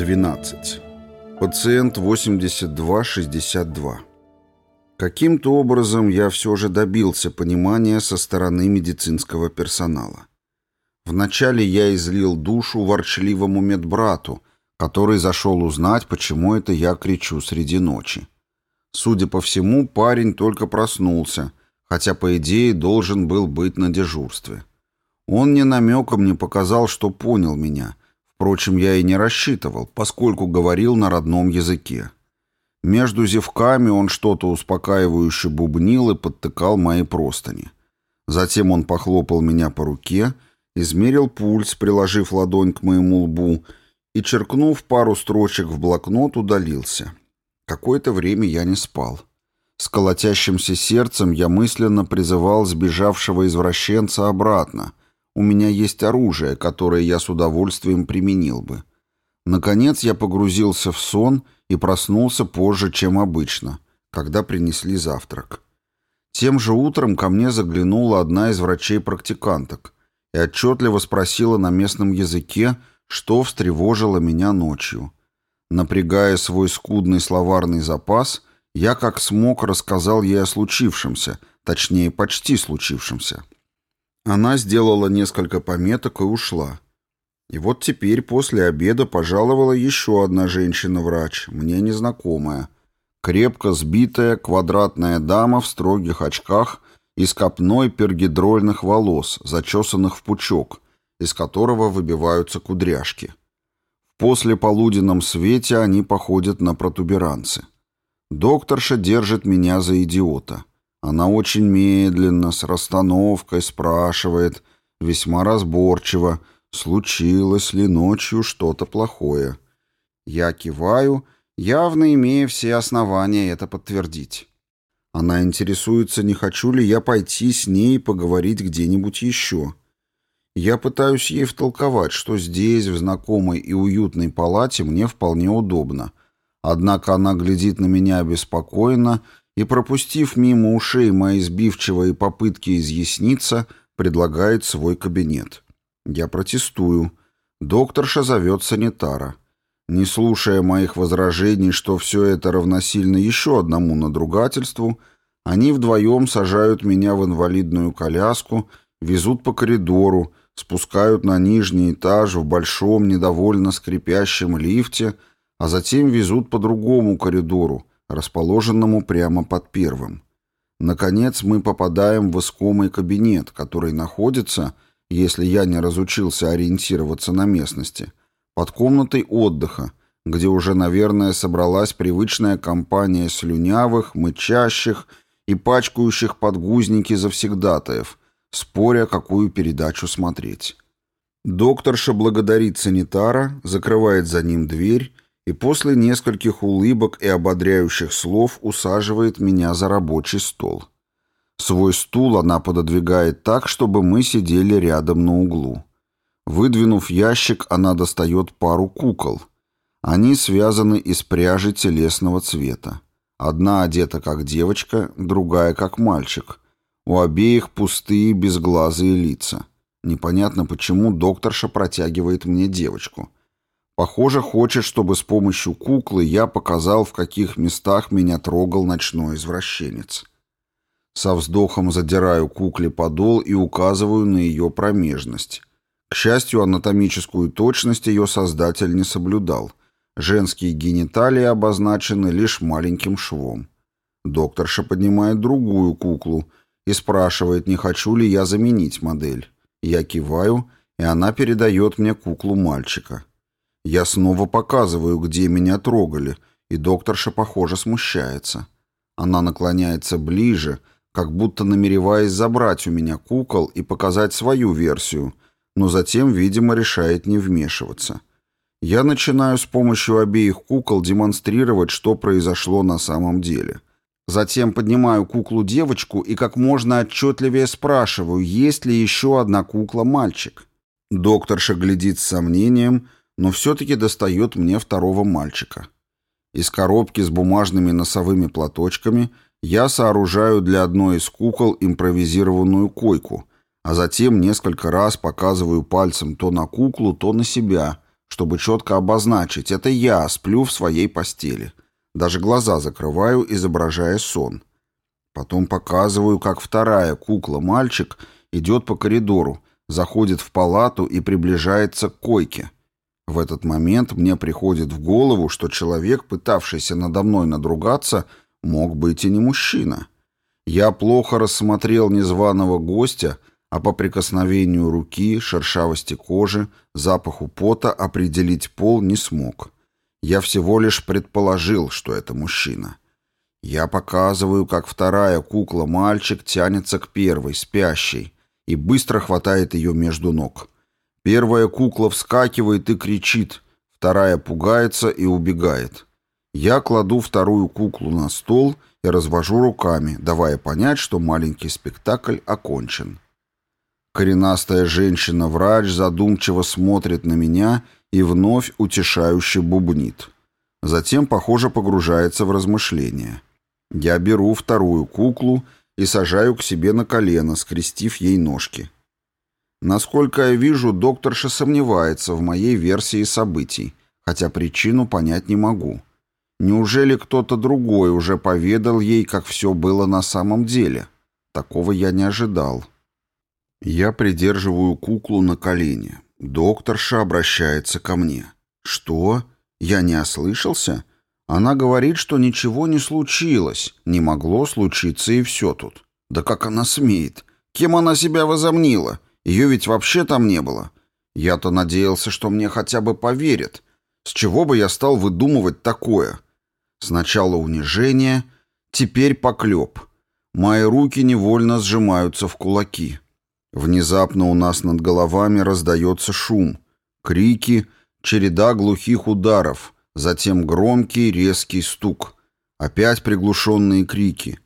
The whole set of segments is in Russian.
12. Пациент 8262. Каким-то образом я все же добился понимания со стороны медицинского персонала. Вначале я излил душу ворчливому медбрату, который зашел узнать, почему это я кричу среди ночи. Судя по всему, парень только проснулся, хотя, по идее, должен был быть на дежурстве. Он ни намеком не показал, что понял меня. Впрочем, я и не рассчитывал, поскольку говорил на родном языке. Между зевками он что-то успокаивающе бубнил и подтыкал мои простыни. Затем он похлопал меня по руке, измерил пульс, приложив ладонь к моему лбу, и, черкнув пару строчек в блокнот, удалился. Какое-то время я не спал. С колотящимся сердцем я мысленно призывал сбежавшего извращенца обратно, у меня есть оружие, которое я с удовольствием применил бы. Наконец я погрузился в сон и проснулся позже, чем обычно, когда принесли завтрак. Тем же утром ко мне заглянула одна из врачей-практиканток и отчетливо спросила на местном языке, что встревожило меня ночью. Напрягая свой скудный словарный запас, я как смог рассказал ей о случившемся, точнее, почти случившемся. Она сделала несколько пометок и ушла. И вот теперь после обеда пожаловала еще одна женщина-врач, мне незнакомая. Крепко сбитая квадратная дама в строгих очках и с копной пергидрольных волос, зачесанных в пучок, из которого выбиваются кудряшки. В послеполуденном свете они походят на протуберанцы. Докторша держит меня за идиота. Она очень медленно, с расстановкой спрашивает, весьма разборчиво, случилось ли ночью что-то плохое. Я киваю, явно имея все основания это подтвердить. Она интересуется, не хочу ли я пойти с ней поговорить где-нибудь еще. Я пытаюсь ей втолковать, что здесь, в знакомой и уютной палате, мне вполне удобно. Однако она глядит на меня обеспокоенно и, пропустив мимо ушей мои сбивчивые попытки изъясниться, предлагает свой кабинет. Я протестую. Докторша зовет санитара. Не слушая моих возражений, что все это равносильно еще одному надругательству, они вдвоем сажают меня в инвалидную коляску, везут по коридору, спускают на нижний этаж в большом недовольно скрипящем лифте, а затем везут по другому коридору, расположенному прямо под первым. Наконец мы попадаем в искомый кабинет, который находится, если я не разучился ориентироваться на местности, под комнатой отдыха, где уже, наверное, собралась привычная компания слюнявых, мычащих и пачкающих подгузники завсегдатаев, споря, какую передачу смотреть. Докторша благодарит санитара, закрывает за ним дверь и после нескольких улыбок и ободряющих слов усаживает меня за рабочий стол. Свой стул она пододвигает так, чтобы мы сидели рядом на углу. Выдвинув ящик, она достает пару кукол. Они связаны из пряжи телесного цвета. Одна одета как девочка, другая как мальчик. У обеих пустые безглазые лица. Непонятно, почему докторша протягивает мне девочку. Похоже, хочет, чтобы с помощью куклы я показал, в каких местах меня трогал ночной извращенец. Со вздохом задираю кукле подол и указываю на ее промежность. К счастью, анатомическую точность ее создатель не соблюдал. Женские гениталии обозначены лишь маленьким швом. Докторша поднимает другую куклу и спрашивает, не хочу ли я заменить модель. Я киваю, и она передает мне куклу мальчика. Я снова показываю, где меня трогали, и докторша, похоже, смущается. Она наклоняется ближе, как будто намереваясь забрать у меня кукол и показать свою версию, но затем, видимо, решает не вмешиваться. Я начинаю с помощью обеих кукол демонстрировать, что произошло на самом деле. Затем поднимаю куклу-девочку и как можно отчетливее спрашиваю, есть ли еще одна кукла-мальчик. Докторша глядит с сомнением – но все-таки достает мне второго мальчика. Из коробки с бумажными носовыми платочками я сооружаю для одной из кукол импровизированную койку, а затем несколько раз показываю пальцем то на куклу, то на себя, чтобы четко обозначить, это я сплю в своей постели. Даже глаза закрываю, изображая сон. Потом показываю, как вторая кукла-мальчик идет по коридору, заходит в палату и приближается к койке. В этот момент мне приходит в голову, что человек, пытавшийся надо мной надругаться, мог быть и не мужчина. Я плохо рассмотрел незваного гостя, а по прикосновению руки, шершавости кожи, запаху пота определить пол не смог. Я всего лишь предположил, что это мужчина. Я показываю, как вторая кукла-мальчик тянется к первой, спящей, и быстро хватает ее между ног. Первая кукла вскакивает и кричит, вторая пугается и убегает. Я кладу вторую куклу на стол и развожу руками, давая понять, что маленький спектакль окончен. Коренастая женщина-врач задумчиво смотрит на меня и вновь утешающе бубнит. Затем, похоже, погружается в размышления. Я беру вторую куклу и сажаю к себе на колено, скрестив ей ножки. Насколько я вижу, докторша сомневается в моей версии событий, хотя причину понять не могу. Неужели кто-то другой уже поведал ей, как все было на самом деле? Такого я не ожидал. Я придерживаю куклу на колене. Докторша обращается ко мне. «Что? Я не ослышался?» Она говорит, что ничего не случилось, не могло случиться и все тут. Да как она смеет? Кем она себя возомнила? Ее ведь вообще там не было. Я-то надеялся, что мне хотя бы поверят. С чего бы я стал выдумывать такое? Сначала унижение, теперь поклеп. Мои руки невольно сжимаются в кулаки. Внезапно у нас над головами раздается шум, крики, череда глухих ударов — затем громкий резкий стук, опять приглушенные крики.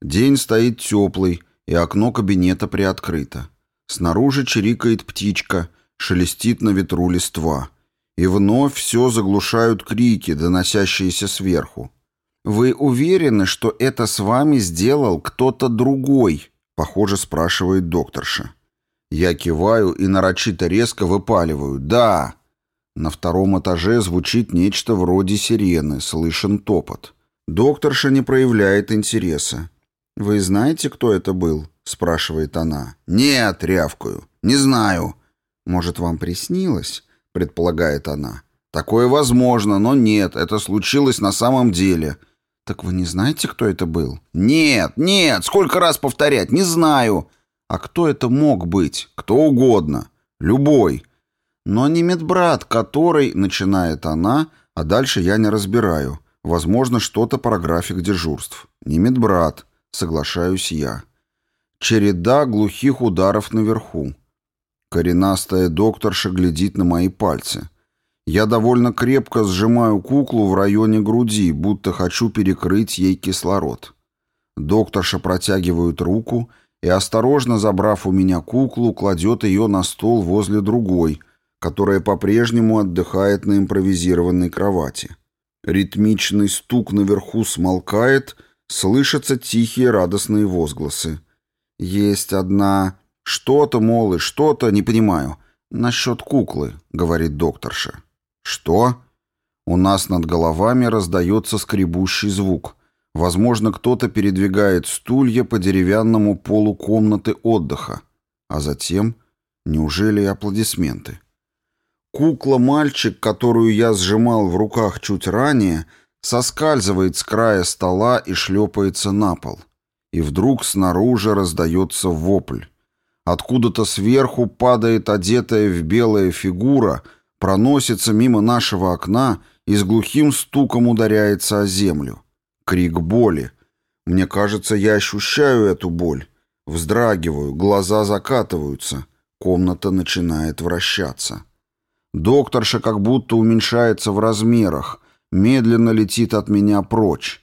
День стоит теплый, и окно кабинета приоткрыто. Снаружи чирикает птичка, шелестит на ветру листва. И вновь все заглушают крики, доносящиеся сверху. «Вы уверены, что это с вами сделал кто-то другой?» — похоже спрашивает докторша. Я киваю и нарочито резко выпаливаю. «Да!» На втором этаже звучит нечто вроде сирены, слышен топот. Докторша не проявляет интереса. «Вы знаете, кто это был?» — спрашивает она. «Нет, рявкаю. Не знаю». «Может, вам приснилось?» — предполагает она. «Такое возможно, но нет, это случилось на самом деле». «Так вы не знаете, кто это был?» «Нет, нет, сколько раз повторять, не знаю». «А кто это мог быть? Кто угодно. Любой. Но не медбрат, который, начинает она, а дальше я не разбираю. Возможно, что-то про график дежурств. Не медбрат, соглашаюсь я. Череда глухих ударов наверху. Коренастая докторша глядит на мои пальцы. Я довольно крепко сжимаю куклу в районе груди, будто хочу перекрыть ей кислород. Докторша протягивает руку и, осторожно забрав у меня куклу, кладет ее на стол возле другой — которая по-прежнему отдыхает на импровизированной кровати. Ритмичный стук наверху смолкает, слышатся тихие радостные возгласы. «Есть одна... Что-то, мол, и что-то, не понимаю. Насчет куклы», — говорит докторша. «Что?» У нас над головами раздается скребущий звук. Возможно, кто-то передвигает стулья по деревянному полу комнаты отдыха. А затем... Неужели аплодисменты? Кукла-мальчик, которую я сжимал в руках чуть ранее, соскальзывает с края стола и шлепается на пол. И вдруг снаружи раздается вопль. Откуда-то сверху падает одетая в белая фигура, проносится мимо нашего окна и с глухим стуком ударяется о землю. Крик боли. Мне кажется, я ощущаю эту боль. Вздрагиваю, глаза закатываются. Комната начинает вращаться. Докторша как будто уменьшается в размерах, медленно летит от меня прочь.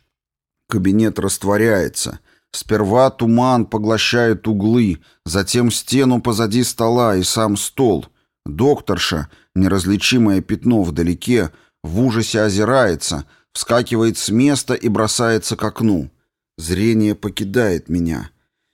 Кабинет растворяется. Сперва туман поглощает углы, затем стену позади стола и сам стол. Докторша, неразличимое пятно вдалеке, в ужасе озирается, вскакивает с места и бросается к окну. Зрение покидает меня.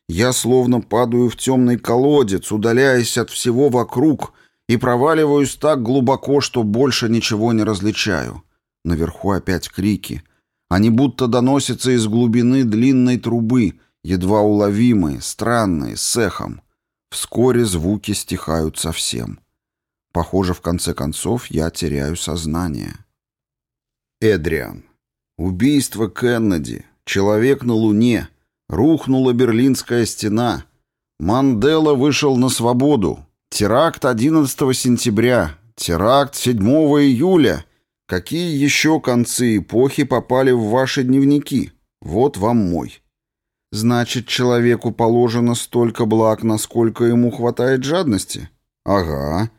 Я словно падаю в темный колодец, удаляясь от всего вокруг — и проваливаюсь так глубоко, что больше ничего не различаю. Наверху опять крики. Они будто доносятся из глубины длинной трубы, едва уловимые, странные, с эхом. Вскоре звуки стихают совсем. Похоже, в конце концов я теряю сознание. Эдриан. Убийство Кеннеди. Человек на Луне. Рухнула Берлинская стена. Мандела вышел на свободу. Теракт 11 сентября. Теракт 7 июля. Какие еще концы эпохи попали в ваши дневники? Вот вам мой. Значит, человеку положено столько благ, насколько ему хватает жадности? Ага.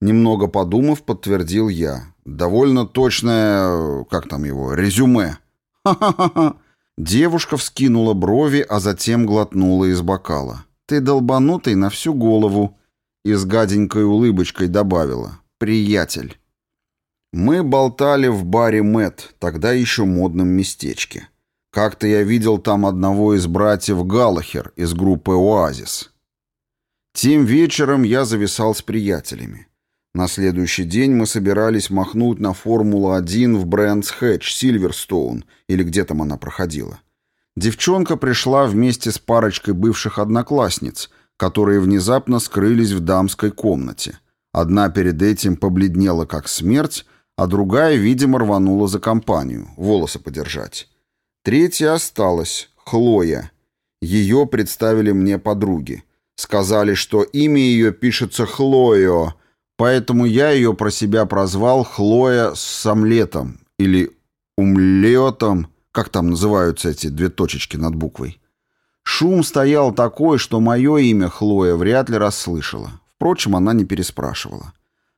Немного подумав, подтвердил я. Довольно точное, как там его, резюме. Ха-ха-ха. Девушка вскинула брови, а затем глотнула из бокала. «Ты долбанутый на всю голову», и с гаденькой улыбочкой добавила. «Приятель». Мы болтали в баре Мэт, тогда еще модном местечке. Как-то я видел там одного из братьев Галлахер из группы «Оазис». Тем вечером я зависал с приятелями. На следующий день мы собирались махнуть на Формулу-1 в Брэнс Хэтч, Сильверстоун, или где там она проходила. Девчонка пришла вместе с парочкой бывших одноклассниц, которые внезапно скрылись в дамской комнате. Одна перед этим побледнела как смерть, а другая, видимо, рванула за компанию, волосы подержать. Третья осталась, Хлоя. Ее представили мне подруги. Сказали, что имя ее пишется Хлоио, Поэтому я ее про себя прозвал Хлоя с омлетом или умлетом, как там называются эти две точечки над буквой. Шум стоял такой, что мое имя Хлоя вряд ли расслышала. Впрочем, она не переспрашивала.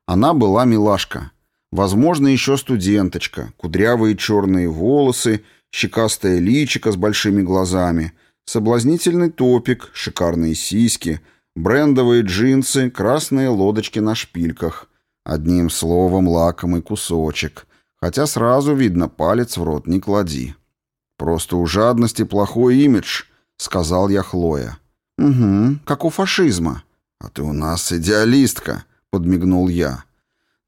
Она была милашка. Возможно, еще студенточка. Кудрявые черные волосы, щекастая личико с большими глазами, соблазнительный топик, шикарные сиськи — Брендовые джинсы, красные лодочки на шпильках. Одним словом, лакомый кусочек. Хотя сразу видно, палец в рот не клади. «Просто у жадности плохой имидж», — сказал я Хлоя. «Угу, как у фашизма». «А ты у нас идеалистка», — подмигнул я.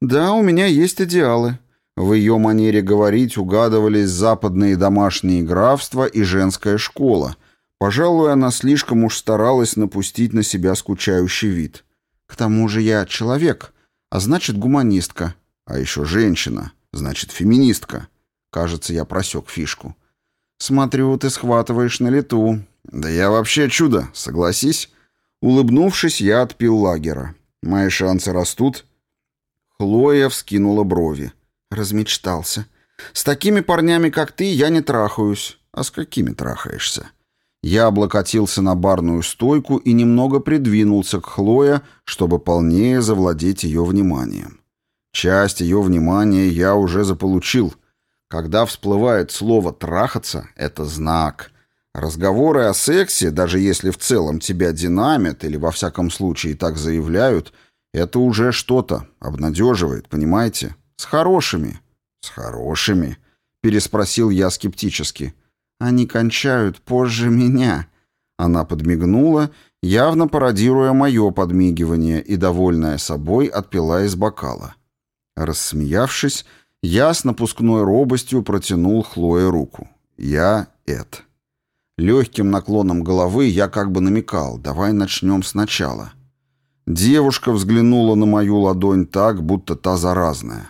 «Да, у меня есть идеалы». В ее манере говорить угадывались западные домашние графства и женская школа, Пожалуй, она слишком уж старалась напустить на себя скучающий вид. К тому же я человек, а значит гуманистка. А еще женщина, значит феминистка. Кажется, я просек фишку. Смотрю, ты схватываешь на лету. Да я вообще чудо, согласись. Улыбнувшись, я отпил лагера. Мои шансы растут. Хлоя вскинула брови. Размечтался. С такими парнями, как ты, я не трахаюсь. А с какими трахаешься? Я облокотился на барную стойку и немного придвинулся к Хлое, чтобы полнее завладеть ее вниманием. Часть ее внимания я уже заполучил. Когда всплывает слово «трахаться», это знак. Разговоры о сексе, даже если в целом тебя динамят или во всяком случае так заявляют, это уже что-то, обнадеживает, понимаете? С хорошими. С хорошими? Переспросил я скептически. Они кончают позже меня». Она подмигнула, явно пародируя мое подмигивание, и, довольная собой, отпила из бокала. Рассмеявшись, я с напускной робостью протянул Хлое руку. «Я Эд». Легким наклоном головы я как бы намекал, давай начнем сначала. Девушка взглянула на мою ладонь так, будто та заразная.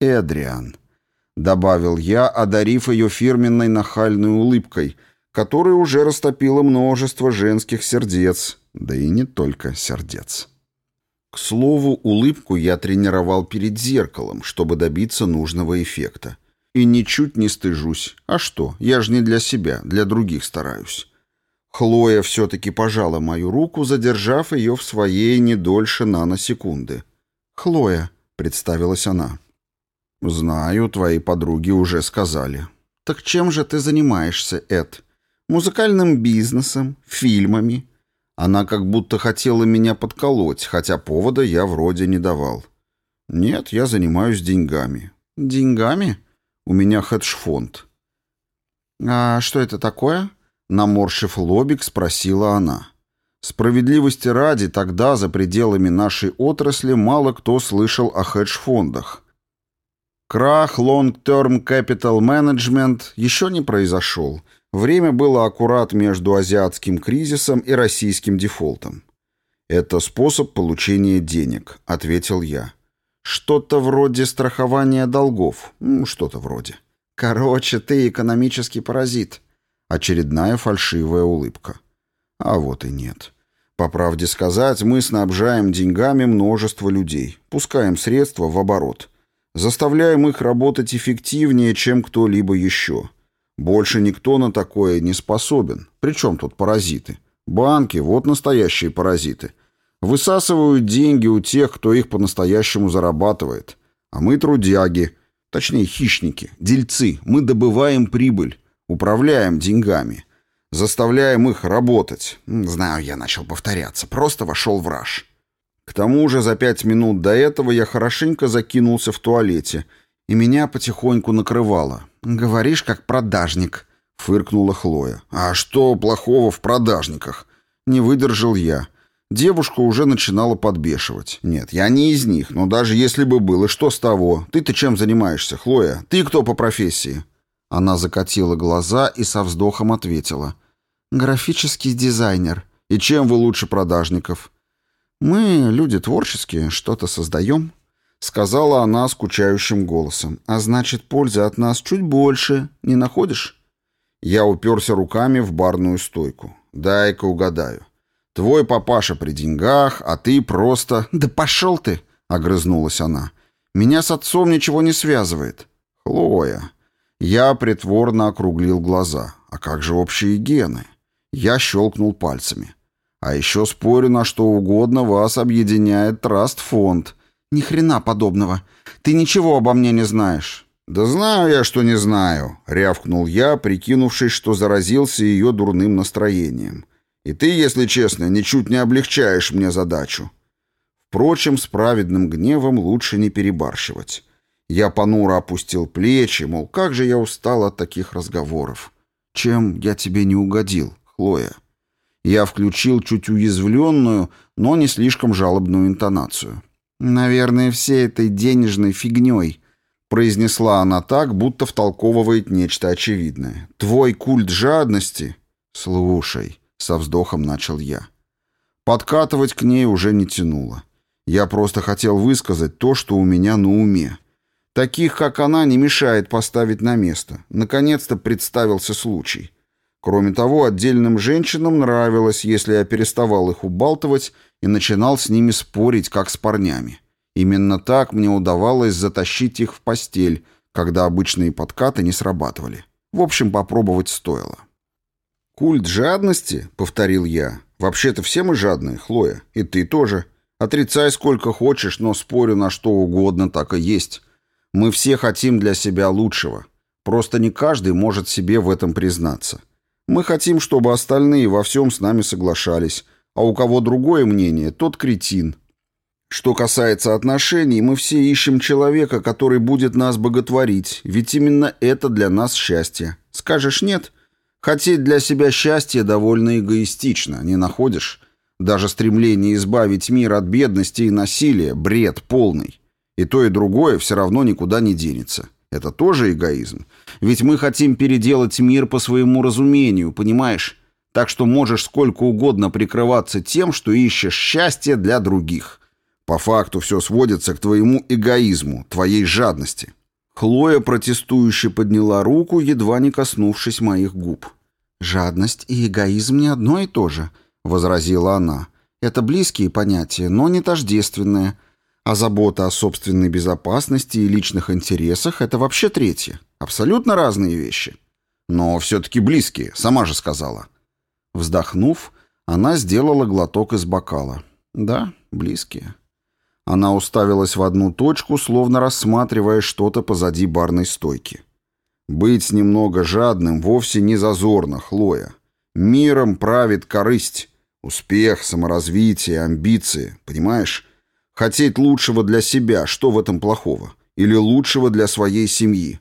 «Эдриан» добавил я, одарив ее фирменной нахальной улыбкой, которая уже растопила множество женских сердец, да и не только сердец. К слову, улыбку я тренировал перед зеркалом, чтобы добиться нужного эффекта. И ничуть не стыжусь. А что, я же не для себя, для других стараюсь. Хлоя все-таки пожала мою руку, задержав ее в своей не дольше наносекунды. «Хлоя», — представилась она. «Знаю, твои подруги уже сказали». «Так чем же ты занимаешься, Эд? Музыкальным бизнесом? Фильмами?» Она как будто хотела меня подколоть, хотя повода я вроде не давал. «Нет, я занимаюсь деньгами». «Деньгами? У меня хедж-фонд». «А что это такое?» Наморщив лобик, спросила она. Справедливости ради, тогда за пределами нашей отрасли мало кто слышал о хедж-фондах. Крах Long-Term Capital Management еще не произошел. Время было аккурат между азиатским кризисом и российским дефолтом. «Это способ получения денег», — ответил я. «Что-то вроде страхования долгов. Что-то вроде». «Короче, ты экономический паразит». Очередная фальшивая улыбка. А вот и нет. По правде сказать, мы снабжаем деньгами множество людей, пускаем средства в оборот. Заставляем их работать эффективнее, чем кто-либо еще. Больше никто на такое не способен. Причем тут паразиты? Банки, вот настоящие паразиты. Высасывают деньги у тех, кто их по-настоящему зарабатывает. А мы трудяги, точнее хищники, дельцы. Мы добываем прибыль, управляем деньгами. Заставляем их работать. Знаю, я начал повторяться. Просто вошел в раж. К тому же за пять минут до этого я хорошенько закинулся в туалете, и меня потихоньку накрывало. «Говоришь, как продажник», — фыркнула Хлоя. «А что плохого в продажниках?» Не выдержал я. Девушка уже начинала подбешивать. «Нет, я не из них, но даже если бы было, что с того? Ты-то чем занимаешься, Хлоя? Ты кто по профессии?» Она закатила глаза и со вздохом ответила. «Графический дизайнер. И чем вы лучше продажников?» «Мы, люди творческие, что-то создаем», — сказала она скучающим голосом. «А значит, пользы от нас чуть больше. Не находишь?» Я уперся руками в барную стойку. «Дай-ка угадаю. Твой папаша при деньгах, а ты просто...» «Да пошел ты!» — огрызнулась она. «Меня с отцом ничего не связывает». «Хлоя». Я притворно округлил глаза. «А как же общие гены?» Я щелкнул пальцами. А еще спорю на что угодно, вас объединяет траст-фонд. Ни хрена подобного. Ты ничего обо мне не знаешь. Да знаю я, что не знаю, рявкнул я, прикинувшись, что заразился ее дурным настроением. И ты, если честно, ничуть не облегчаешь мне задачу. Впрочем, с праведным гневом лучше не перебарщивать. Я понуро опустил плечи, мол, как же я устал от таких разговоров. Чем я тебе не угодил? Хлоя. Я включил чуть уязвленную, но не слишком жалобную интонацию. «Наверное, всей этой денежной фигней», — произнесла она так, будто втолковывает нечто очевидное. «Твой культ жадности?» «Слушай», — со вздохом начал я. Подкатывать к ней уже не тянуло. Я просто хотел высказать то, что у меня на уме. Таких, как она, не мешает поставить на место. Наконец-то представился случай. Кроме того, отдельным женщинам нравилось, если я переставал их убалтывать и начинал с ними спорить, как с парнями. Именно так мне удавалось затащить их в постель, когда обычные подкаты не срабатывали. В общем, попробовать стоило. «Культ жадности?» — повторил я. «Вообще-то все мы жадные, Хлоя. И ты тоже. Отрицай сколько хочешь, но спорю на что угодно, так и есть. Мы все хотим для себя лучшего. Просто не каждый может себе в этом признаться». Мы хотим, чтобы остальные во всем с нами соглашались, а у кого другое мнение, тот кретин. Что касается отношений, мы все ищем человека, который будет нас боготворить, ведь именно это для нас счастье. Скажешь нет? Хотеть для себя счастья довольно эгоистично, не находишь? Даже стремление избавить мир от бедности и насилия – бред полный. И то, и другое все равно никуда не денется. Это тоже эгоизм. Ведь мы хотим переделать мир по своему разумению, понимаешь? Так что можешь сколько угодно прикрываться тем, что ищешь счастье для других. По факту все сводится к твоему эгоизму, твоей жадности. Хлоя протестующе подняла руку, едва не коснувшись моих губ. «Жадность и эгоизм не одно и то же», — возразила она. «Это близкие понятия, но не тождественные». А забота о собственной безопасности и личных интересах — это вообще третье. Абсолютно разные вещи. Но все-таки близкие, сама же сказала. Вздохнув, она сделала глоток из бокала. Да, близкие. Она уставилась в одну точку, словно рассматривая что-то позади барной стойки. Быть немного жадным вовсе не зазорно, Хлоя. Миром правит корысть, успех, саморазвитие, амбиции, понимаешь? Хотеть лучшего для себя, что в этом плохого? Или лучшего для своей семьи?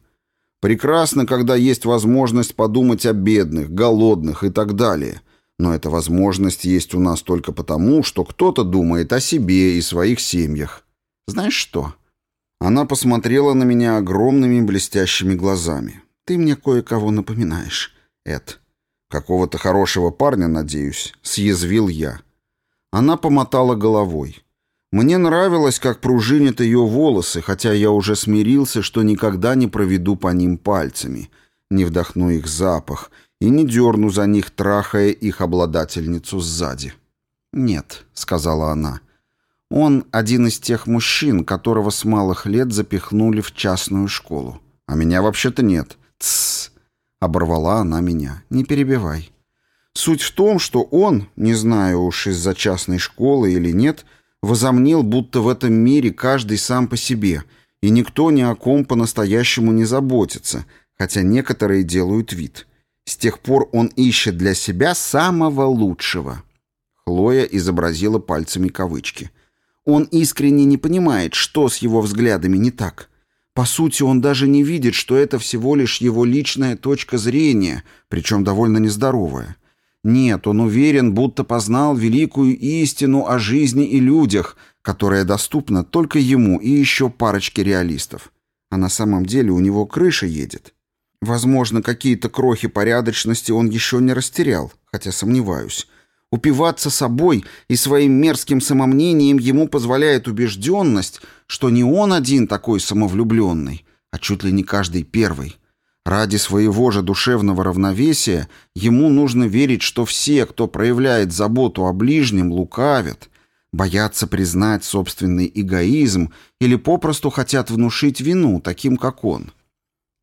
Прекрасно, когда есть возможность подумать о бедных, голодных и так далее. Но эта возможность есть у нас только потому, что кто-то думает о себе и своих семьях. Знаешь что? Она посмотрела на меня огромными блестящими глазами. Ты мне кое-кого напоминаешь, Эд. Какого-то хорошего парня, надеюсь, съязвил я. Она помотала головой. Мне нравилось, как пружинят ее волосы, хотя я уже смирился, что никогда не проведу по ним пальцами, не вдохну их запах и не дерну за них, трахая их обладательницу сзади. «Нет», — сказала она, — «он один из тех мужчин, которого с малых лет запихнули в частную школу. А меня вообще-то нет». «Тссс», — оборвала она меня, — «не перебивай». Суть в том, что он, не знаю уж из-за частной школы или нет, — возомнил, будто в этом мире каждый сам по себе, и никто ни о ком по-настоящему не заботится, хотя некоторые делают вид. С тех пор он ищет для себя самого лучшего. Хлоя изобразила пальцами кавычки. Он искренне не понимает, что с его взглядами не так. По сути, он даже не видит, что это всего лишь его личная точка зрения, причем довольно нездоровая. Нет, он уверен, будто познал великую истину о жизни и людях, которая доступна только ему и еще парочке реалистов. А на самом деле у него крыша едет. Возможно, какие-то крохи порядочности он еще не растерял, хотя сомневаюсь. Упиваться собой и своим мерзким самомнением ему позволяет убежденность, что не он один такой самовлюбленный, а чуть ли не каждый первый. Ради своего же душевного равновесия ему нужно верить, что все, кто проявляет заботу о ближнем, лукавят, боятся признать собственный эгоизм или попросту хотят внушить вину таким, как он.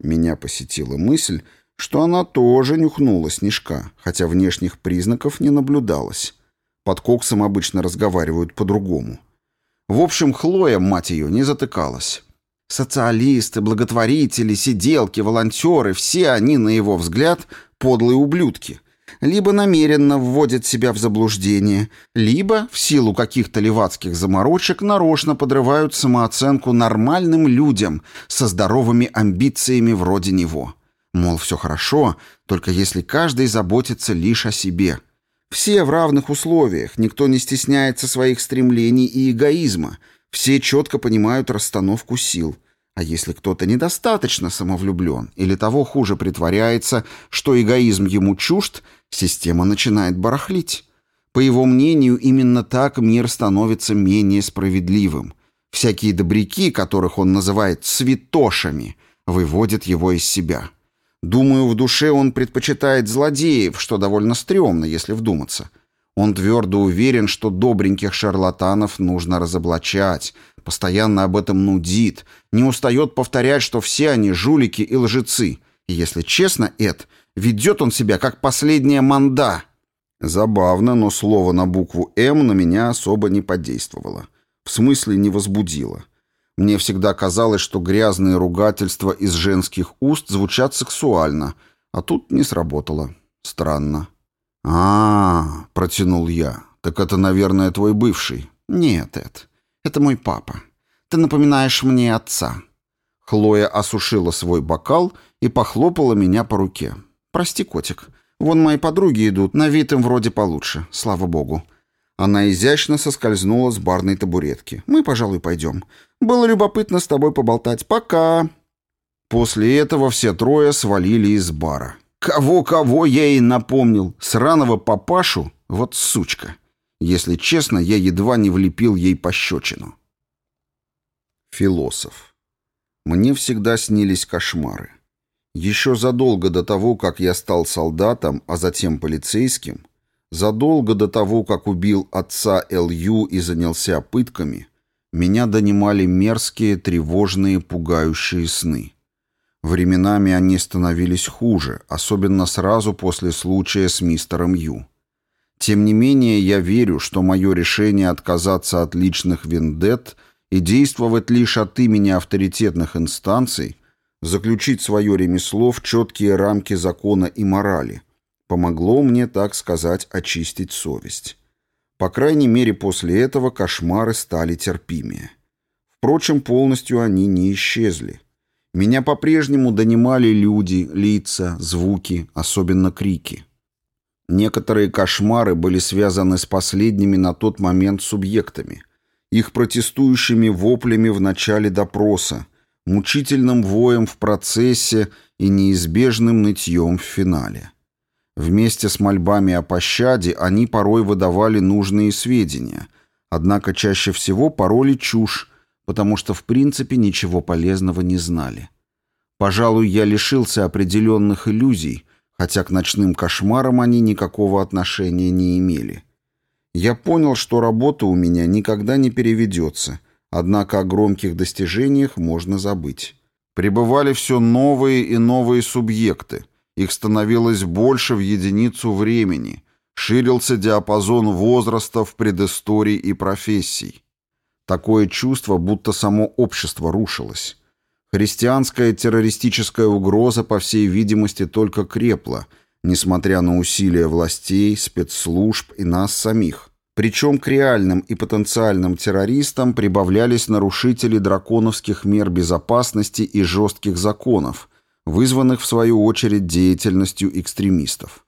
Меня посетила мысль, что она тоже нюхнула снежка, хотя внешних признаков не наблюдалось. Под коксом обычно разговаривают по-другому. В общем, Хлоя, мать ее, не затыкалась. Социалисты, благотворители, сиделки, волонтеры — все они, на его взгляд, подлые ублюдки. Либо намеренно вводят себя в заблуждение, либо, в силу каких-то левацких заморочек, нарочно подрывают самооценку нормальным людям со здоровыми амбициями вроде него. Мол, все хорошо, только если каждый заботится лишь о себе. Все в равных условиях, никто не стесняется своих стремлений и эгоизма — все четко понимают расстановку сил. А если кто-то недостаточно самовлюблен или того хуже притворяется, что эгоизм ему чужд, система начинает барахлить. По его мнению, именно так мир становится менее справедливым. Всякие добряки, которых он называет «святошами», выводят его из себя. Думаю, в душе он предпочитает злодеев, что довольно стрёмно, если вдуматься. Он твердо уверен, что добреньких шарлатанов нужно разоблачать, постоянно об этом нудит, не устает повторять, что все они жулики и лжецы. И если честно, Эд, ведет он себя как последняя манда. Забавно, но слово на букву «М» на меня особо не подействовало. В смысле не возбудило. Мне всегда казалось, что грязные ругательства из женских уст звучат сексуально, а тут не сработало. Странно а, протянул я. «Так это, наверное, твой бывший». «Нет, Эд, это мой папа. Ты напоминаешь мне отца». Хлоя осушила свой бокал и похлопала меня по руке. «Прости, котик. Вон мои подруги идут, на вид им вроде получше, слава богу». Она изящно соскользнула с барной табуретки. «Мы, пожалуй, пойдем. Было любопытно с тобой поболтать. Пока!» После этого все трое свалили из бара. Кого-кого я ей напомнил? Сраного папашу? Вот сучка. Если честно, я едва не влепил ей пощечину. Философ. Мне всегда снились кошмары. Еще задолго до того, как я стал солдатом, а затем полицейским, задолго до того, как убил отца Л.Ю. и занялся пытками, меня донимали мерзкие, тревожные, пугающие сны. Временами они становились хуже, особенно сразу после случая с мистером Ю. Тем не менее, я верю, что мое решение отказаться от личных вендет и действовать лишь от имени авторитетных инстанций, заключить свое ремесло в четкие рамки закона и морали, помогло мне, так сказать, очистить совесть. По крайней мере, после этого кошмары стали терпимее. Впрочем, полностью они не исчезли. Меня по-прежнему донимали люди, лица, звуки, особенно крики. Некоторые кошмары были связаны с последними на тот момент субъектами, их протестующими воплями в начале допроса, мучительным воем в процессе и неизбежным нытьем в финале. Вместе с мольбами о пощаде они порой выдавали нужные сведения, однако чаще всего пороли чушь, потому что в принципе ничего полезного не знали. Пожалуй, я лишился определенных иллюзий, хотя к ночным кошмарам они никакого отношения не имели. Я понял, что работа у меня никогда не переведется, однако о громких достижениях можно забыть. Прибывали все новые и новые субъекты — их становилось больше в единицу времени, ширился диапазон возрастов, предысторий и профессий. Такое чувство, будто само общество рушилось. Христианская террористическая угроза, по всей видимости, только крепла, несмотря на усилия властей, спецслужб и нас самих. Причем к реальным и потенциальным террористам прибавлялись нарушители драконовских мер безопасности и жестких законов – вызванных в свою очередь деятельностью экстремистов.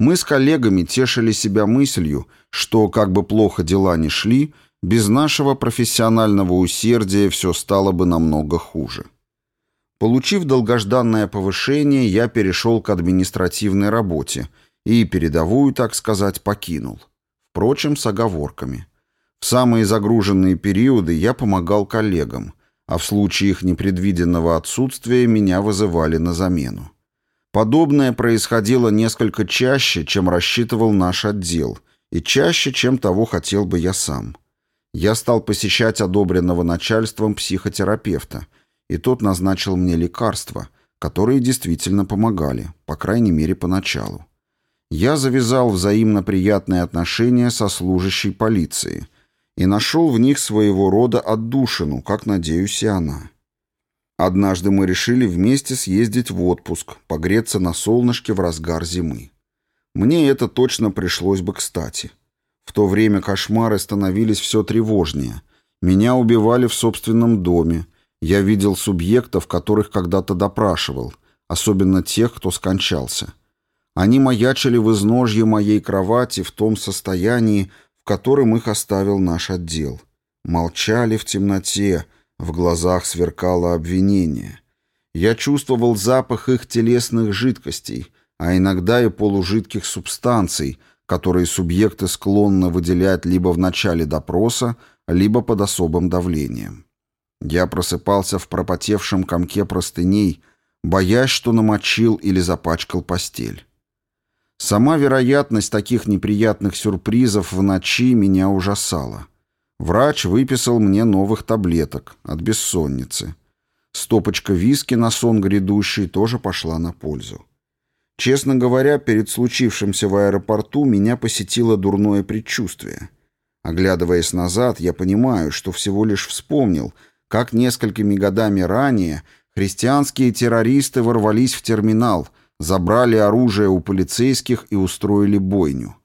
Мы с коллегами тешили себя мыслью, что, как бы плохо дела ни шли, без нашего профессионального усердия все стало бы намного хуже. Получив долгожданное повышение, я перешел к административной работе и передовую, так сказать, покинул. Впрочем, с оговорками. В самые загруженные периоды я помогал коллегам, а в случае их непредвиденного отсутствия меня вызывали на замену. Подобное происходило несколько чаще, чем рассчитывал наш отдел, и чаще, чем того хотел бы я сам. Я стал посещать одобренного начальством психотерапевта, и тот назначил мне лекарства, которые действительно помогали, по крайней мере, поначалу. Я завязал взаимно приятные отношения со служащей полиции – и нашел в них своего рода отдушину, как, надеюсь, и она. Однажды мы решили вместе съездить в отпуск, погреться на солнышке в разгар зимы. Мне это точно пришлось бы кстати. В то время кошмары становились все тревожнее. Меня убивали в собственном доме. Я видел субъектов, которых когда-то допрашивал, особенно тех, кто скончался. Они маячили в изножье моей кровати в том состоянии, которым их оставил наш отдел. Молчали в темноте, в глазах сверкало обвинение. Я чувствовал запах их телесных жидкостей, а иногда и полужидких субстанций, которые субъекты склонны выделять либо в начале допроса, либо под особым давлением. Я просыпался в пропотевшем комке простыней, боясь, что намочил или запачкал постель. Сама вероятность таких неприятных сюрпризов в ночи меня ужасала. Врач выписал мне новых таблеток от бессонницы. Стопочка виски на сон грядущий тоже пошла на пользу. Честно говоря, перед случившимся в аэропорту меня посетило дурное предчувствие. Оглядываясь назад, я понимаю, что всего лишь вспомнил, как несколькими годами ранее христианские террористы ворвались в терминал – забрали оружие у полицейских и устроили бойню.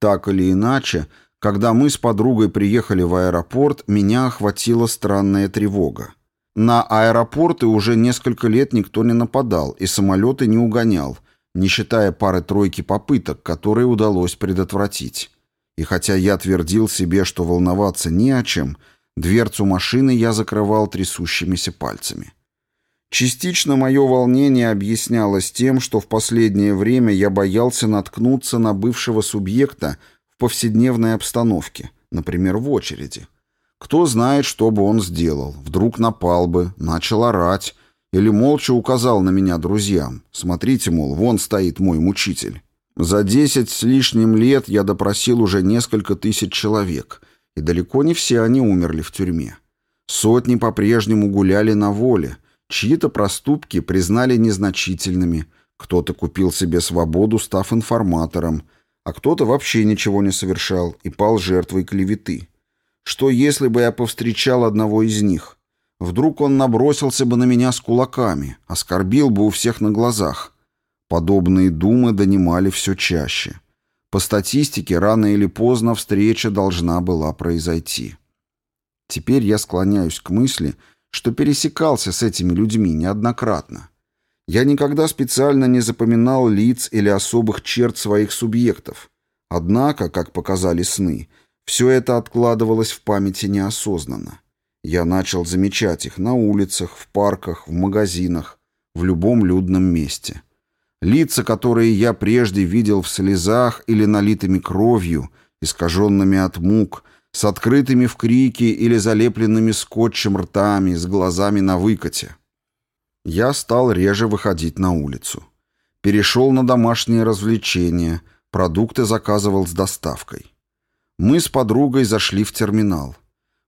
Так или иначе, когда мы с подругой приехали в аэропорт, меня охватила странная тревога. На аэропорты уже несколько лет никто не нападал и самолеты не угонял, не считая пары-тройки попыток, которые удалось предотвратить. И хотя я твердил себе, что волноваться не о чем, дверцу машины я закрывал трясущимися пальцами. Частично мое волнение объяснялось тем, что в последнее время я боялся наткнуться на бывшего субъекта в повседневной обстановке, например, в очереди. Кто знает, что бы он сделал. Вдруг напал бы, начал орать или молча указал на меня друзьям. Смотрите, мол, вон стоит мой мучитель. За десять с лишним лет я допросил уже несколько тысяч человек, и далеко не все они умерли в тюрьме. Сотни по-прежнему гуляли на воле — Чьи-то проступки признали незначительными, кто-то купил себе свободу, став информатором, а кто-то вообще ничего не совершал и пал жертвой клеветы. Что если бы я повстречал одного из них? Вдруг он набросился бы на меня с кулаками, оскорбил бы у всех на глазах. Подобные думы донимали все чаще. По статистике, рано или поздно встреча должна была произойти. Теперь я склоняюсь к мысли, что пересекался с этими людьми неоднократно. Я никогда специально не запоминал лиц или особых черт своих субъектов. Однако, как показали сны, все это откладывалось в памяти неосознанно. Я начал замечать их на улицах, в парках, в магазинах, в любом людном месте. Лица, которые я прежде видел в слезах или налитыми кровью, искаженными от мук, с открытыми в крике или залепленными скотчем ртами, с глазами на выкате. Я стал реже выходить на улицу. Перешел на домашние развлечения, продукты заказывал с доставкой. Мы с подругой зашли в терминал.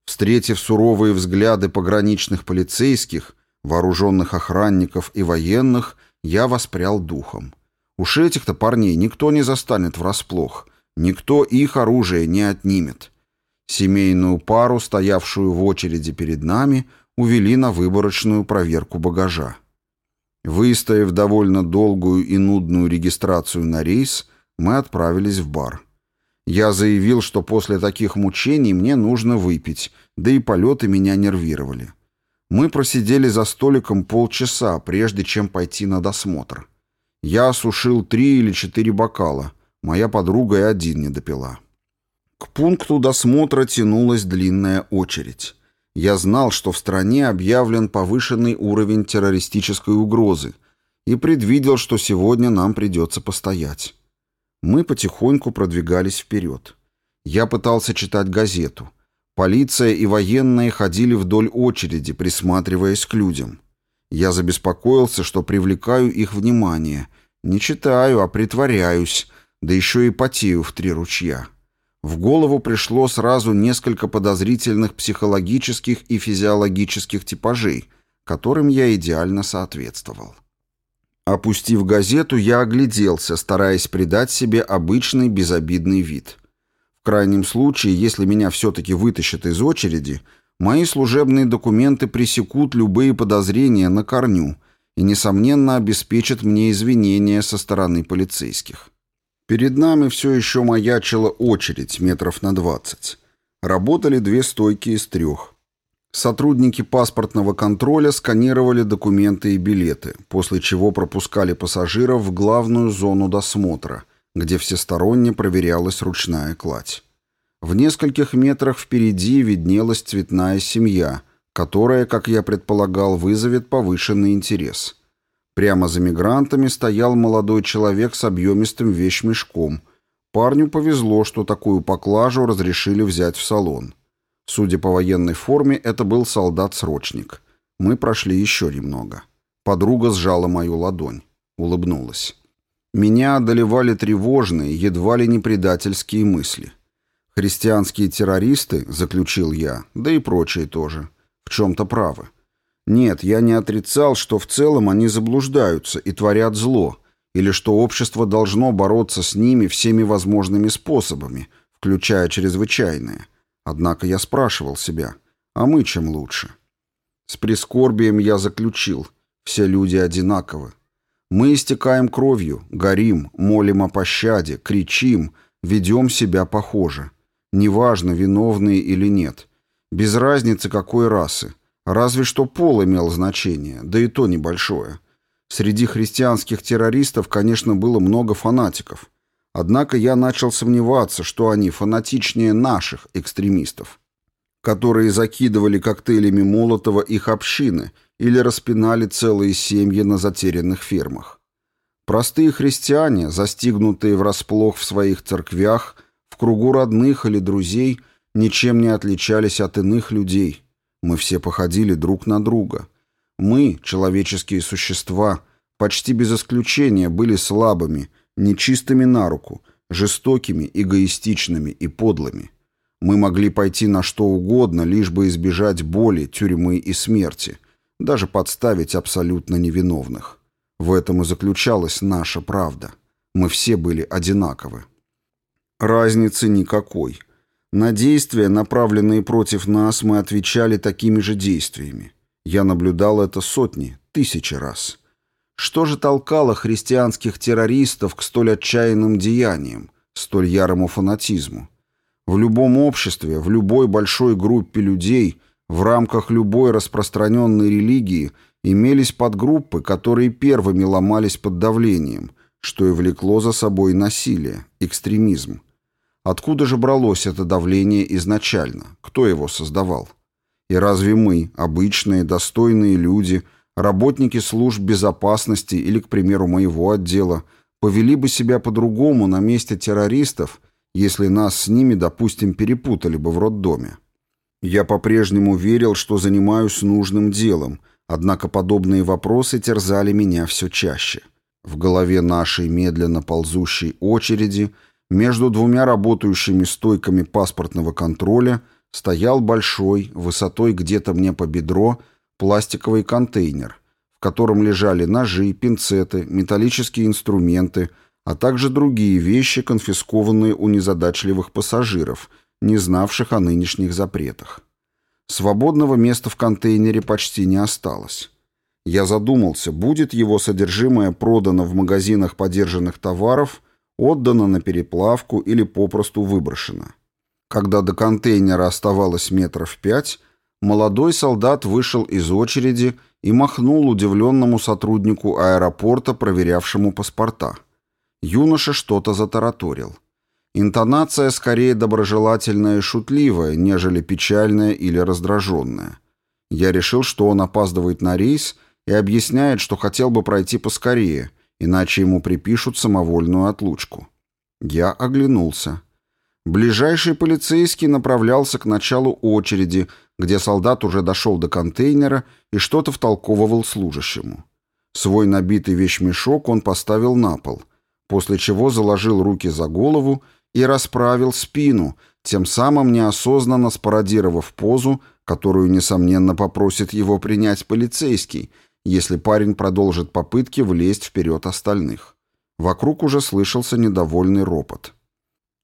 Встретив суровые взгляды пограничных полицейских, вооруженных охранников и военных, я воспрял духом. Уж этих-то парней никто не застанет врасплох, никто их оружие не отнимет. Семейную пару, стоявшую в очереди перед нами, увели на выборочную проверку багажа. Выстояв довольно долгую и нудную регистрацию на рейс, мы отправились в бар. Я заявил, что после таких мучений мне нужно выпить, да и полеты меня нервировали. Мы просидели за столиком полчаса, прежде чем пойти на досмотр. Я осушил три или четыре бокала, моя подруга и один не допила. К пункту досмотра тянулась длинная очередь. Я знал, что в стране объявлен повышенный уровень террористической угрозы и предвидел, что сегодня нам придется постоять. Мы потихоньку продвигались вперед. Я пытался читать газету. Полиция и военные ходили вдоль очереди, присматриваясь к людям. Я забеспокоился, что привлекаю их внимание. Не читаю, а притворяюсь, да еще и потею в три ручья. В голову пришло сразу несколько подозрительных психологических и физиологических типажей, которым я идеально соответствовал. Опустив газету, я огляделся, стараясь придать себе обычный безобидный вид. В крайнем случае, если меня все-таки вытащат из очереди, мои служебные документы пресекут любые подозрения на корню и, несомненно, обеспечат мне извинения со стороны полицейских. Перед нами все еще маячила очередь метров на двадцать. Работали две стойки из трех. Сотрудники паспортного контроля сканировали документы и билеты, после чего пропускали пассажиров в главную зону досмотра, где всесторонне проверялась ручная кладь. В нескольких метрах впереди виднелась цветная семья, которая, как я предполагал, вызовет повышенный интерес – Прямо за мигрантами стоял молодой человек с объемистым вещмешком. Парню повезло, что такую поклажу разрешили взять в салон. Судя по военной форме, это был солдат-срочник. Мы прошли еще немного. Подруга сжала мою ладонь. Улыбнулась. Меня одолевали тревожные, едва ли не предательские мысли. Христианские террористы, заключил я, да и прочие тоже, в чем-то правы. Нет, я не отрицал, что в целом они заблуждаются и творят зло, или что общество должно бороться с ними всеми возможными способами, включая чрезвычайные. Однако я спрашивал себя, а мы чем лучше? С прискорбием я заключил, все люди одинаковы. Мы истекаем кровью, горим, молим о пощаде, кричим, ведем себя похоже. Неважно, виновные или нет. Без разницы какой расы. Разве что пол имел значение, да и то небольшое. Среди христианских террористов, конечно, было много фанатиков. Однако я начал сомневаться, что они фанатичнее наших экстремистов, которые закидывали коктейлями Молотова их общины или распинали целые семьи на затерянных фермах. Простые христиане, застигнутые врасплох в своих церквях, в кругу родных или друзей, ничем не отличались от иных людей – мы все походили друг на друга. Мы, человеческие существа, почти без исключения были слабыми, нечистыми на руку, жестокими, эгоистичными и подлыми. Мы могли пойти на что угодно, лишь бы избежать боли, тюрьмы и смерти, даже подставить абсолютно невиновных. В этом и заключалась наша правда. Мы все были одинаковы. Разницы никакой – на действия, направленные против нас, мы отвечали такими же действиями. Я наблюдал это сотни, тысячи раз. Что же толкало христианских террористов к столь отчаянным деяниям, столь ярому фанатизму? В любом обществе, в любой большой группе людей В рамках любой распространенной религии имелись подгруппы, которые первыми ломались под давлением, что и влекло за собой насилие, экстремизм. Откуда же бралось это давление изначально? Кто его создавал? И разве мы, обычные, достойные люди, работники служб безопасности или, к примеру, моего отдела, повели бы себя по-другому на месте террористов, если нас с ними, допустим, перепутали бы в роддоме? Я по-прежнему верил, что занимаюсь нужным делом, однако подобные вопросы терзали меня все чаще. В голове нашей медленно ползущей очереди между двумя работающими стойками паспортного контроля стоял большой, высотой где-то мне по бедро, пластиковый контейнер, в котором лежали ножи, пинцеты, металлические инструменты, а также другие вещи, конфискованные у незадачливых пассажиров, не знавших о нынешних запретах. Свободного места в контейнере почти не осталось. Я задумался, будет его содержимое продано в магазинах подержанных товаров, отдано на переплавку или попросту выброшено. Когда до контейнера оставалось метров пять, молодой солдат вышел из очереди и махнул удивленному сотруднику аэропорта, проверявшему паспорта. Юноша что-то затараторил. Интонация скорее доброжелательная и шутливая, нежели печальная или раздраженная. Я решил, что он опаздывает на рейс и объясняет, что хотел бы пройти поскорее, иначе ему припишут самовольную отлучку. Я оглянулся. Ближайший полицейский направлялся к началу очереди, где солдат уже дошел до контейнера и что-то втолковывал служащему. Свой набитый вещмешок он поставил на пол, после чего заложил руки за голову и расправил спину, тем самым неосознанно спародировав позу, которую, несомненно, попросит его принять полицейский, если парень продолжит попытки влезть вперед остальных. Вокруг уже слышался недовольный ропот.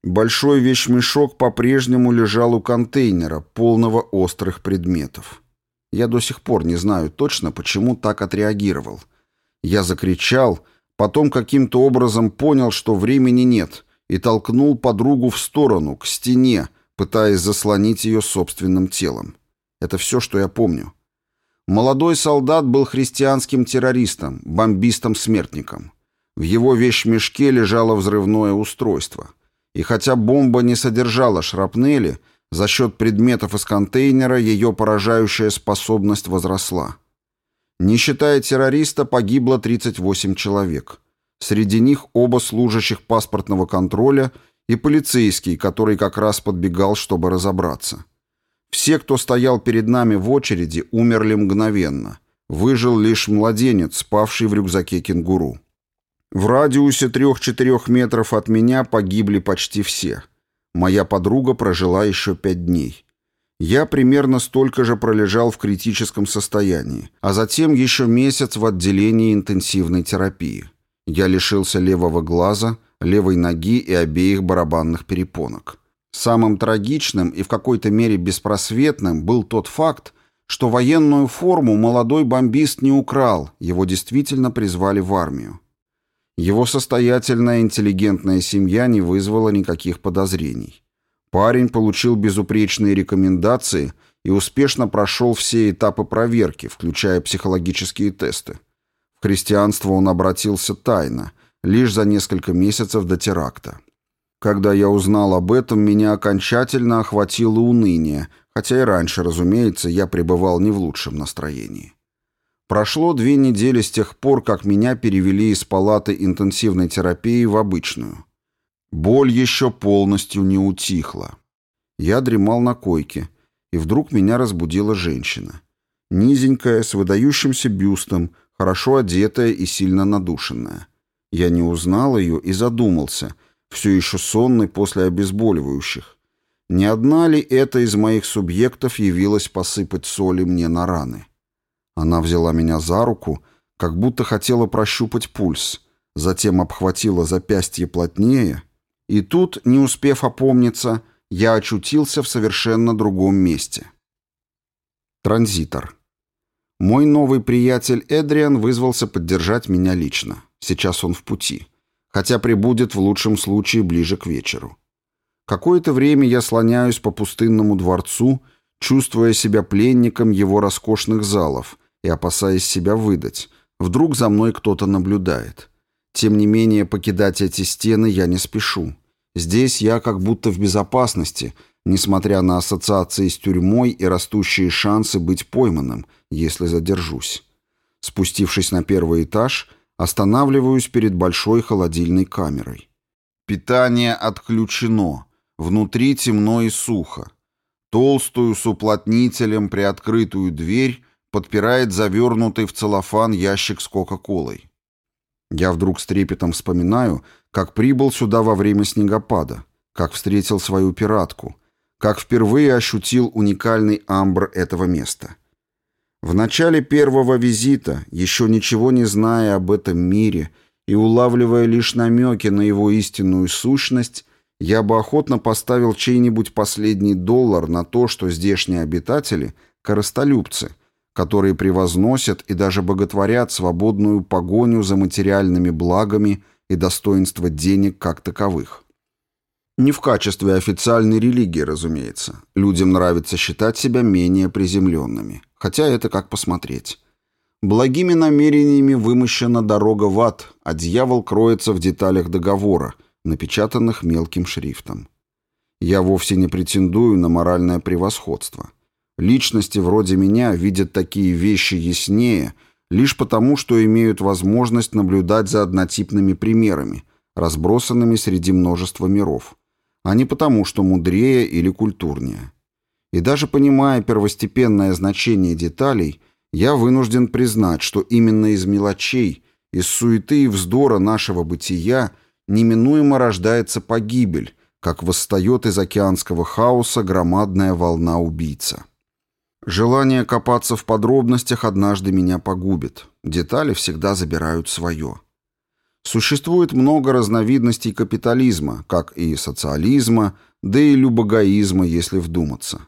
Большой вещмешок по-прежнему лежал у контейнера, полного острых предметов. Я до сих пор не знаю точно, почему так отреагировал. Я закричал, потом каким-то образом понял, что времени нет, и толкнул подругу в сторону, к стене, пытаясь заслонить ее собственным телом. Это все, что я помню. Молодой солдат был христианским террористом, бомбистом-смертником. В его вещмешке лежало взрывное устройство. И хотя бомба не содержала шрапнели, за счет предметов из контейнера ее поражающая способность возросла. Не считая террориста, погибло 38 человек. Среди них оба служащих паспортного контроля и полицейский, который как раз подбегал, чтобы разобраться. Все, кто стоял перед нами в очереди, умерли мгновенно. Выжил лишь младенец, спавший в рюкзаке кенгуру. В радиусе трех-четырех метров от меня погибли почти все. Моя подруга прожила еще пять дней. Я примерно столько же пролежал в критическом состоянии, а затем еще месяц в отделении интенсивной терапии. Я лишился левого глаза, левой ноги и обеих барабанных перепонок. Самым трагичным и в какой-то мере беспросветным был тот факт, что военную форму молодой бомбист не украл, его действительно призвали в армию. Его состоятельная интеллигентная семья не вызвала никаких подозрений. Парень получил безупречные рекомендации и успешно прошел все этапы проверки, включая психологические тесты. В христианство он обратился тайно, лишь за несколько месяцев до теракта. Когда я узнал об этом, меня окончательно охватило уныние, хотя и раньше, разумеется, я пребывал не в лучшем настроении. Прошло две недели с тех пор, как меня перевели из палаты интенсивной терапии в обычную. Боль еще полностью не утихла. Я дремал на койке, и вдруг меня разбудила женщина. Низенькая, с выдающимся бюстом, хорошо одетая и сильно надушенная. Я не узнал ее и задумался — все еще сонный после обезболивающих. Не одна ли это из моих субъектов явилась посыпать соли мне на раны? Она взяла меня за руку, как будто хотела прощупать пульс, затем обхватила запястье плотнее, и тут, не успев опомниться, я очутился в совершенно другом месте. Транзитор. Мой новый приятель Эдриан вызвался поддержать меня лично. Сейчас он в пути хотя прибудет в лучшем случае ближе к вечеру. Какое-то время я слоняюсь по пустынному дворцу, чувствуя себя пленником его роскошных залов и опасаясь себя выдать. Вдруг за мной кто-то наблюдает. Тем не менее, покидать эти стены я не спешу. Здесь я как будто в безопасности, несмотря на ассоциации с тюрьмой и растущие шансы быть пойманным, если задержусь. Спустившись на первый этаж, останавливаюсь перед большой холодильной камерой. Питание отключено. Внутри темно и сухо. Толстую с уплотнителем приоткрытую дверь подпирает завернутый в целлофан ящик с Кока-Колой. Я вдруг с трепетом вспоминаю, как прибыл сюда во время снегопада, как встретил свою пиратку, как впервые ощутил уникальный амбр этого места. В начале первого визита, еще ничего не зная об этом мире и улавливая лишь намеки на его истинную сущность, я бы охотно поставил чей-нибудь последний доллар на то, что здешние обитатели – коростолюбцы, которые превозносят и даже боготворят свободную погоню за материальными благами и достоинство денег как таковых. Не в качестве официальной религии, разумеется. Людям нравится считать себя менее приземленными. Хотя это как посмотреть. Благими намерениями вымощена дорога в ад, а дьявол кроется в деталях договора, напечатанных мелким шрифтом. Я вовсе не претендую на моральное превосходство. Личности вроде меня видят такие вещи яснее лишь потому, что имеют возможность наблюдать за однотипными примерами, разбросанными среди множества миров, а не потому, что мудрее или культурнее. И даже понимая первостепенное значение деталей, я вынужден признать, что именно из мелочей, из суеты и вздора нашего бытия неминуемо рождается погибель, как восстает из океанского хаоса громадная волна убийца. Желание копаться в подробностях однажды меня погубит. Детали всегда забирают свое. Существует много разновидностей капитализма, как и социализма, да и любогоизма, если вдуматься.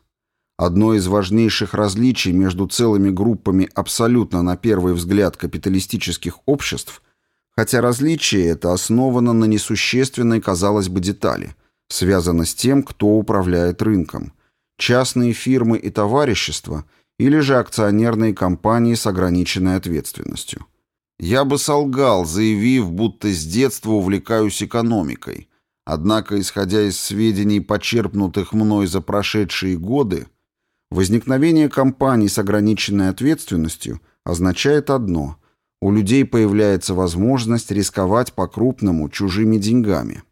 Одно из важнейших различий между целыми группами абсолютно на первый взгляд капиталистических обществ, хотя различие это основано на несущественной, казалось бы, детали, связано с тем, кто управляет рынком – частные фирмы и товарищества или же акционерные компании с ограниченной ответственностью. Я бы солгал, заявив, будто с детства увлекаюсь экономикой. Однако, исходя из сведений, почерпнутых мной за прошедшие годы, возникновение компаний с ограниченной ответственностью означает одно – у людей появляется возможность рисковать по-крупному чужими деньгами.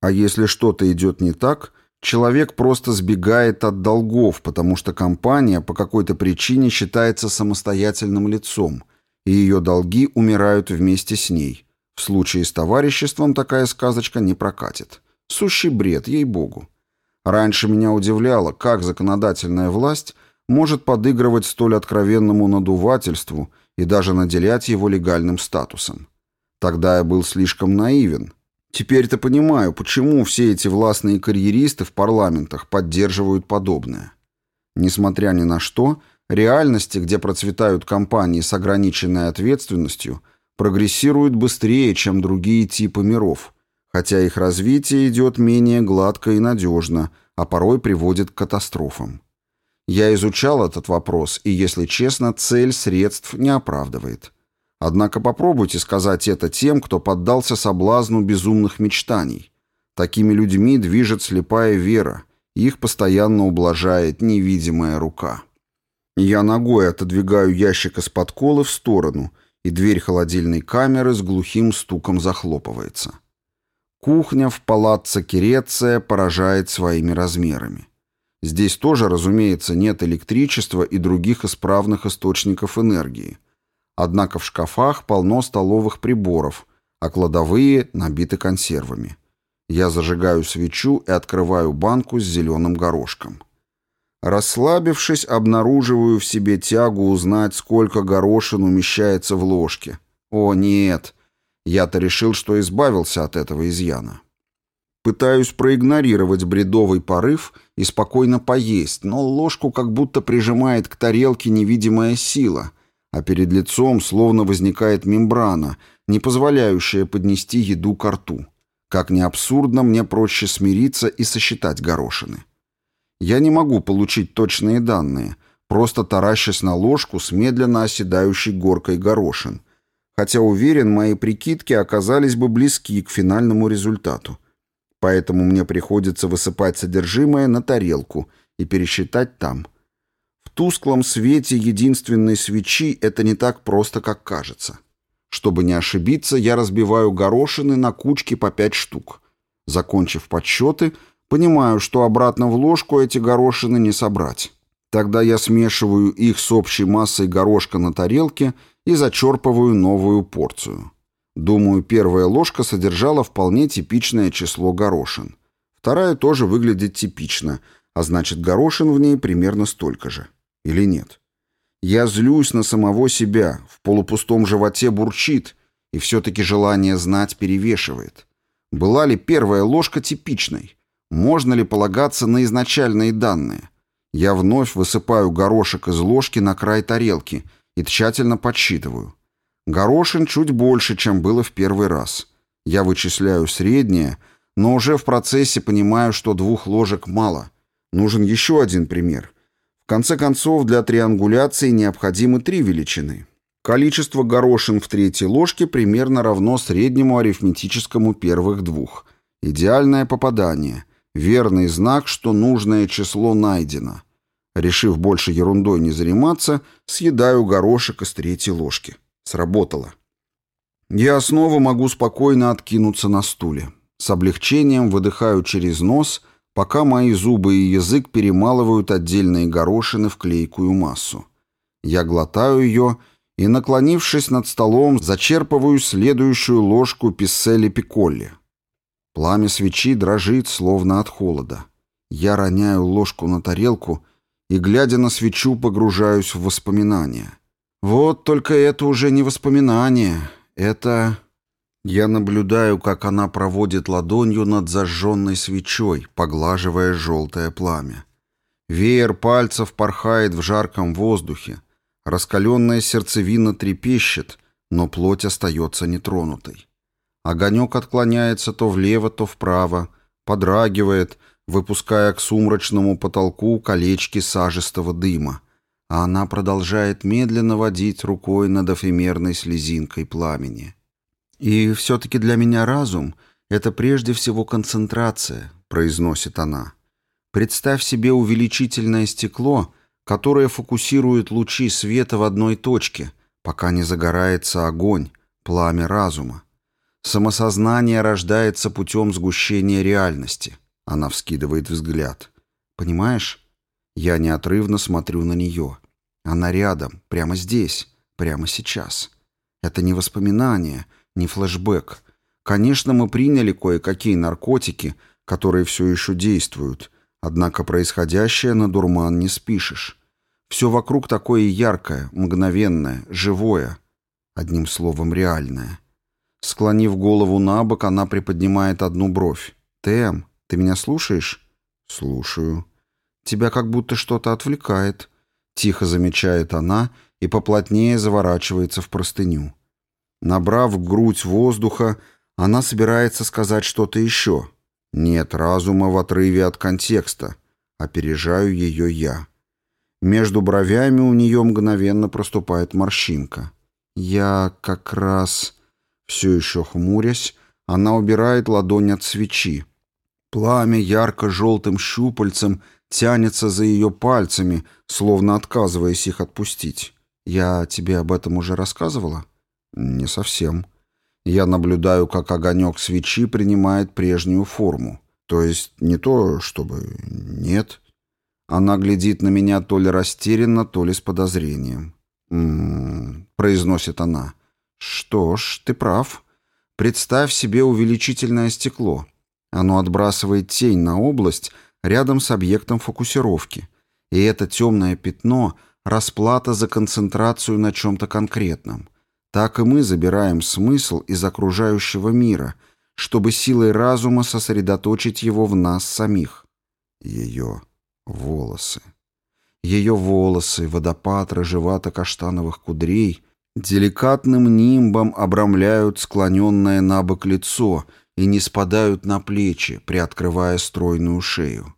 А если что-то идет не так – Человек просто сбегает от долгов, потому что компания по какой-то причине считается самостоятельным лицом, и ее долги умирают вместе с ней. В случае с товариществом такая сказочка не прокатит. Сущий бред, ей-богу. Раньше меня удивляло, как законодательная власть может подыгрывать столь откровенному надувательству и даже наделять его легальным статусом. Тогда я был слишком наивен – Теперь-то понимаю, почему все эти властные карьеристы в парламентах поддерживают подобное. Несмотря ни на что, реальности, где процветают компании с ограниченной ответственностью, прогрессируют быстрее, чем другие типы миров, хотя их развитие идет менее гладко и надежно, а порой приводит к катастрофам. Я изучал этот вопрос, и, если честно, цель средств не оправдывает. Однако попробуйте сказать это тем, кто поддался соблазну безумных мечтаний. Такими людьми движет слепая вера, их постоянно ублажает невидимая рука. Я ногой отодвигаю ящик из-под колы в сторону, и дверь холодильной камеры с глухим стуком захлопывается. Кухня в палаццо Киреция поражает своими размерами. Здесь тоже, разумеется, нет электричества и других исправных источников энергии – Однако в шкафах полно столовых приборов, а кладовые набиты консервами. Я зажигаю свечу и открываю банку с зеленым горошком. Расслабившись, обнаруживаю в себе тягу узнать, сколько горошин умещается в ложке. О, нет! Я-то решил, что избавился от этого изъяна. Пытаюсь проигнорировать бредовый порыв и спокойно поесть, но ложку как будто прижимает к тарелке невидимая сила, а перед лицом словно возникает мембрана, не позволяющая поднести еду к рту. Как ни абсурдно, мне проще смириться и сосчитать горошины. Я не могу получить точные данные, просто таращась на ложку с медленно оседающей горкой горошин. Хотя уверен, мои прикидки оказались бы близки к финальному результату. Поэтому мне приходится высыпать содержимое на тарелку и пересчитать там. Тусклом свете единственной свечи это не так просто, как кажется. Чтобы не ошибиться, я разбиваю горошины на кучки по пять штук. Закончив подсчеты, понимаю, что обратно в ложку эти горошины не собрать. Тогда я смешиваю их с общей массой горошка на тарелке и зачерпываю новую порцию. Думаю, первая ложка содержала вполне типичное число горошин. Вторая тоже выглядит типично, а значит горошин в ней примерно столько же. Или нет? Я злюсь на самого себя, в полупустом животе бурчит, и все-таки желание знать перевешивает. Была ли первая ложка типичной? Можно ли полагаться на изначальные данные? Я вновь высыпаю горошек из ложки на край тарелки и тщательно подсчитываю. Горошин чуть больше, чем было в первый раз. Я вычисляю среднее, но уже в процессе понимаю, что двух ложек мало. Нужен еще один пример. Конце концов, для триангуляции необходимы три величины. Количество горошин в третьей ложке примерно равно среднему арифметическому первых двух. Идеальное попадание. Верный знак, что нужное число найдено. Решив больше ерундой не заниматься, съедаю горошек из третьей ложки. Сработало. Я снова могу спокойно откинуться на стуле. С облегчением выдыхаю через нос – пока мои зубы и язык перемалывают отдельные горошины в клейкую массу. Я глотаю ее и, наклонившись над столом, зачерпываю следующую ложку писселли пиколли. Пламя свечи дрожит, словно от холода. Я роняю ложку на тарелку и, глядя на свечу, погружаюсь в воспоминания. Вот только это уже не воспоминания, это... Я наблюдаю, как она проводит ладонью над зажженной свечой, поглаживая желтое пламя. Веер пальцев порхает в жарком воздухе. Раскаленная сердцевина трепещет, но плоть остается нетронутой. Огонек отклоняется то влево, то вправо, подрагивает, выпуская к сумрачному потолку колечки сажистого дыма, а она продолжает медленно водить рукой над эфемерной слезинкой пламени. «И все-таки для меня разум — это прежде всего концентрация», — произносит она. «Представь себе увеличительное стекло, которое фокусирует лучи света в одной точке, пока не загорается огонь, пламя разума. Самосознание рождается путем сгущения реальности». Она вскидывает взгляд. «Понимаешь?» Я неотрывно смотрю на нее. Она рядом, прямо здесь, прямо сейчас. Это не воспоминание — не флешбэк. Конечно, мы приняли кое-какие наркотики, которые все еще действуют, однако происходящее на дурман не спишешь. Все вокруг такое яркое, мгновенное, живое, одним словом, реальное. Склонив голову на бок, она приподнимает одну бровь. «Тэм, ты меня слушаешь?» «Слушаю». «Тебя как будто что-то отвлекает», — тихо замечает она и поплотнее заворачивается в простыню. Набрав грудь воздуха, она собирается сказать что-то еще. Нет разума в отрыве от контекста. Опережаю ее я. Между бровями у нее мгновенно проступает морщинка. Я как раз... Все еще хмурясь, она убирает ладонь от свечи. Пламя ярко-желтым щупальцем тянется за ее пальцами, словно отказываясь их отпустить. Я тебе об этом уже рассказывала? Не совсем. Я наблюдаю, как огонек свечи принимает прежнюю форму. То есть не то, чтобы... Нет. Она глядит на меня то ли растерянно, то ли с подозрением. «М-м-м», произносит она. «Что ж, ты прав. Представь себе увеличительное стекло. Оно отбрасывает тень на область рядом с объектом фокусировки. И это темное пятно — расплата за концентрацию на чем-то конкретном. Так и мы забираем смысл из окружающего мира, чтобы силой разума сосредоточить его в нас самих. Ее волосы. Ее волосы, водопад рыжевато-каштановых кудрей, деликатным нимбом обрамляют склоненное на бок лицо и не спадают на плечи, приоткрывая стройную шею.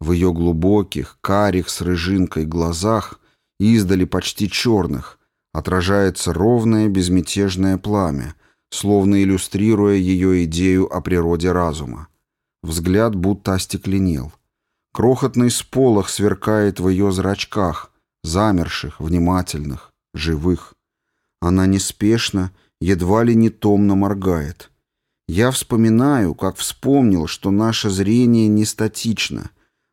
В ее глубоких, карих с рыжинкой глазах, издали почти черных, отражается ровное безмятежное пламя, словно иллюстрируя ее идею о природе разума. Взгляд будто остекленел. Крохотный сполох сверкает в ее зрачках, замерших, внимательных, живых. Она неспешно, едва ли не томно моргает. Я вспоминаю, как вспомнил, что наше зрение не статично.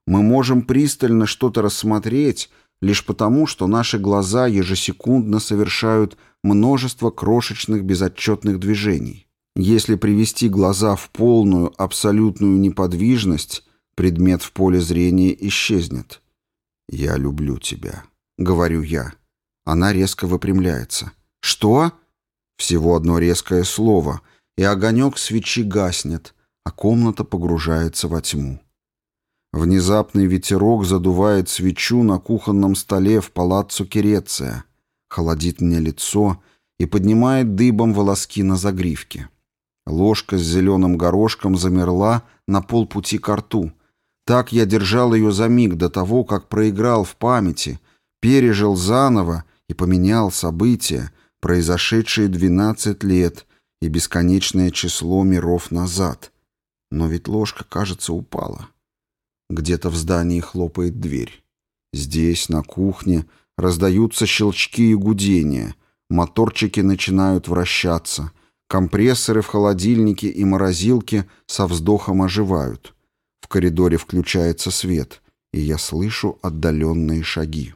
Мы можем пристально что-то рассмотреть лишь потому, что наши глаза ежесекундно совершают множество крошечных безотчетных движений. Если привести глаза в полную, абсолютную неподвижность, предмет в поле зрения исчезнет. «Я люблю тебя», — говорю я. Она резко выпрямляется. «Что?» Всего одно резкое слово, и огонек свечи гаснет, а комната погружается во тьму. Внезапный ветерок задувает свечу на кухонном столе в палаццо Киреция, холодит мне лицо и поднимает дыбом волоски на загривке. Ложка с зеленым горошком замерла на полпути к рту. Так я держал ее за миг до того, как проиграл в памяти, пережил заново и поменял события, произошедшие 12 лет и бесконечное число миров назад. Но ведь ложка, кажется, упала. Где-то в здании хлопает дверь. Здесь, на кухне, раздаются щелчки и гудения. Моторчики начинают вращаться. Компрессоры в холодильнике и морозилке со вздохом оживают. В коридоре включается свет, и я слышу отдаленные шаги.